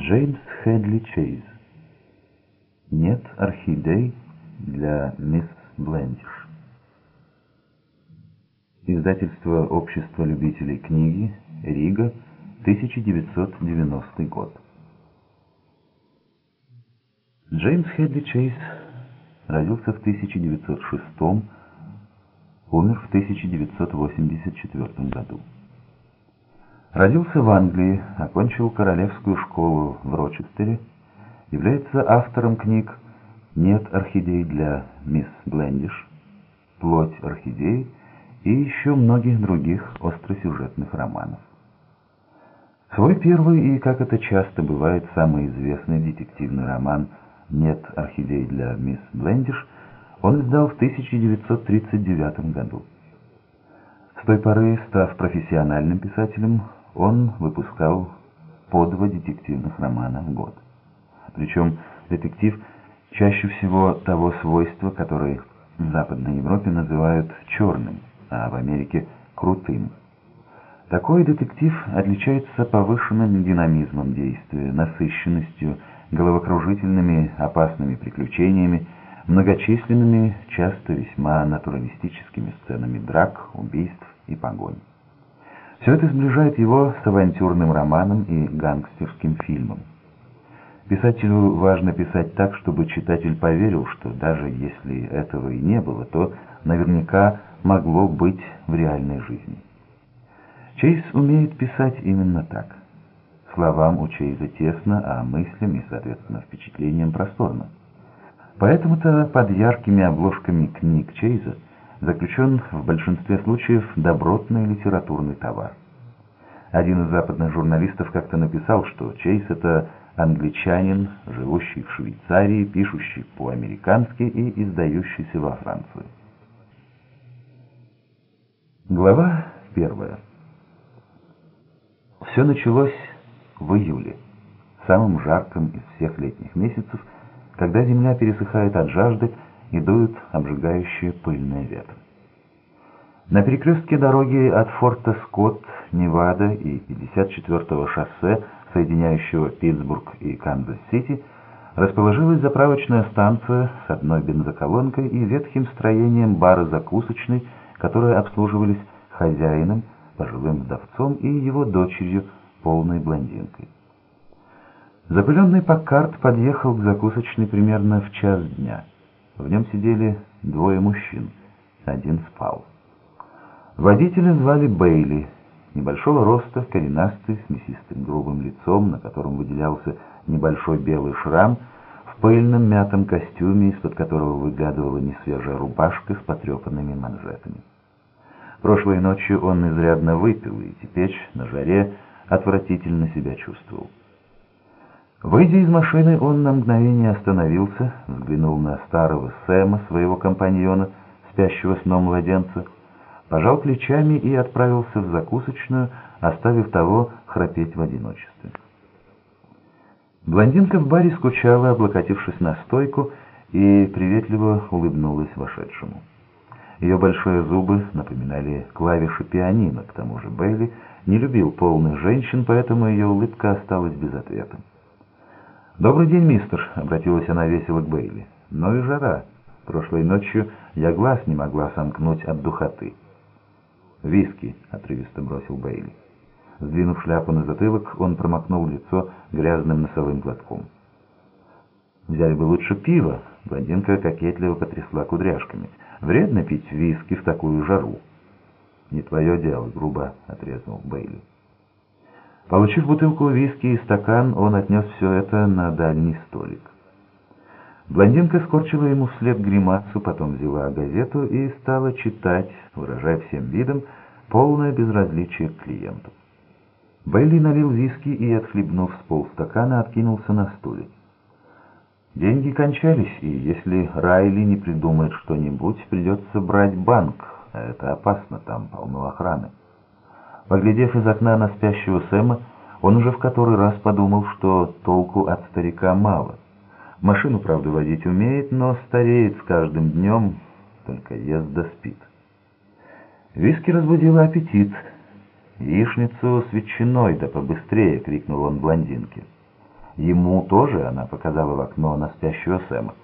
Джеймс Хедли Чейз. Нет орхидей для мисс Блендиш. Издательство Общество любителей книги, Рига, 1990 год. Джеймс Хедли Чейз родился в 1906 умер в 1984 году. Родился в Англии, окончил королевскую школу в Рочестере, является автором книг «Нет орхидей для мисс Блендиш», «Плоть орхидей» и еще многих других остросюжетных романов. Свой первый и, как это часто бывает, самый известный детективный роман «Нет орхидей для мисс Блендиш» он издал в 1939 году. С той поры, став профессиональным писателем, он выпускал по два детективных романа в год. Причем детектив чаще всего того свойства, которое в Западной Европе называют черным, а в Америке крутым. Такой детектив отличается повышенным динамизмом действия, насыщенностью, головокружительными опасными приключениями, многочисленными, часто весьма натуралистическими сценами драк, убийств и погонь. Все это сближает его с авантюрным романом и гангстерским фильмом. Писателю важно писать так, чтобы читатель поверил, что даже если этого и не было, то наверняка могло быть в реальной жизни. Чейз умеет писать именно так. Словам у Чейза тесно, а мыслям и, соответственно, впечатлениям просторно. Поэтому-то под яркими обложками книг Чейза заключен в большинстве случаев добротный литературный товар. Один из западных журналистов как-то написал, что Чейз — это англичанин, живущий в Швейцарии, пишущий по-американски и издающийся во Франции. Глава первая. Все началось в июле, самым жарком из всех летних месяцев, когда земля пересыхает от жажды и дуют обжигающие пыльные ветры. На перекрестке дороги от форта Скотт, Невада и 54-го шоссе, соединяющего Питтсбург и Канзас-Сити, расположилась заправочная станция с одной бензоколонкой и ветхим строением бара закусочной, которые обслуживались хозяином, пожилым вдовцом и его дочерью, полной блондинкой. Запыленный Паккарт подъехал к закусочной примерно в час дня. В нем сидели двое мужчин, один спал. Водителя звали Бейли, небольшого роста, коренастый, с мясистым грубым лицом, на котором выделялся небольшой белый шрам, в пыльном мятом костюме, из-под которого выглядывала несвежая рубашка с потрепанными манжетами. Прошлой ночью он изрядно выпил и теперь на жаре отвратительно себя чувствовал. Выйдя из машины, он на мгновение остановился, взглянул на старого Сэма, своего компаньона, спящего сном младенца, пожал плечами и отправился в закусочную, оставив того храпеть в одиночестве. Блондинка в баре скучала, облокотившись на стойку, и приветливо улыбнулась вошедшему. Ее большие зубы напоминали клавиши пианино, к тому же Бейли не любил полных женщин, поэтому ее улыбка осталась без ответа. «Добрый день, мистер», — обратилась она весело к Бейли. «Но и жара. Прошлой ночью я глаз не могла сомкнуть от духоты». «Виски», — отрывисто бросил Бейли. Сдвинув шляпу на затылок, он промокнул лицо грязным носовым платком. «Взяли бы лучше пиво», — блондинка кокетливо потрясла кудряшками. «Вредно пить виски в такую жару». «Не твое дело», — грубо отрезал Бейли. Получив бутылку виски и стакан, он отнес все это на дальний столик. Блондинка скорчила ему вслед гримасу, потом взяла газету и стала читать, выражая всем видом полное безразличие к клиенту. Бейли налил виски и, отхлебнув с полстакана, откинулся на стуле. Деньги кончались, и если Райли не придумает что-нибудь, придется брать банк, а это опасно, там полно охраны. Поглядев из окна на спящего Сэма, он уже в который раз подумал, что толку от старика мало. Машину, правда, водить умеет, но стареет с каждым днем, только ест да спит. Виски разбудила аппетит. «Яичницу с ветчиной, да побыстрее!» — крикнул он блондинке. Ему тоже она показала в окно на спящего Сэма.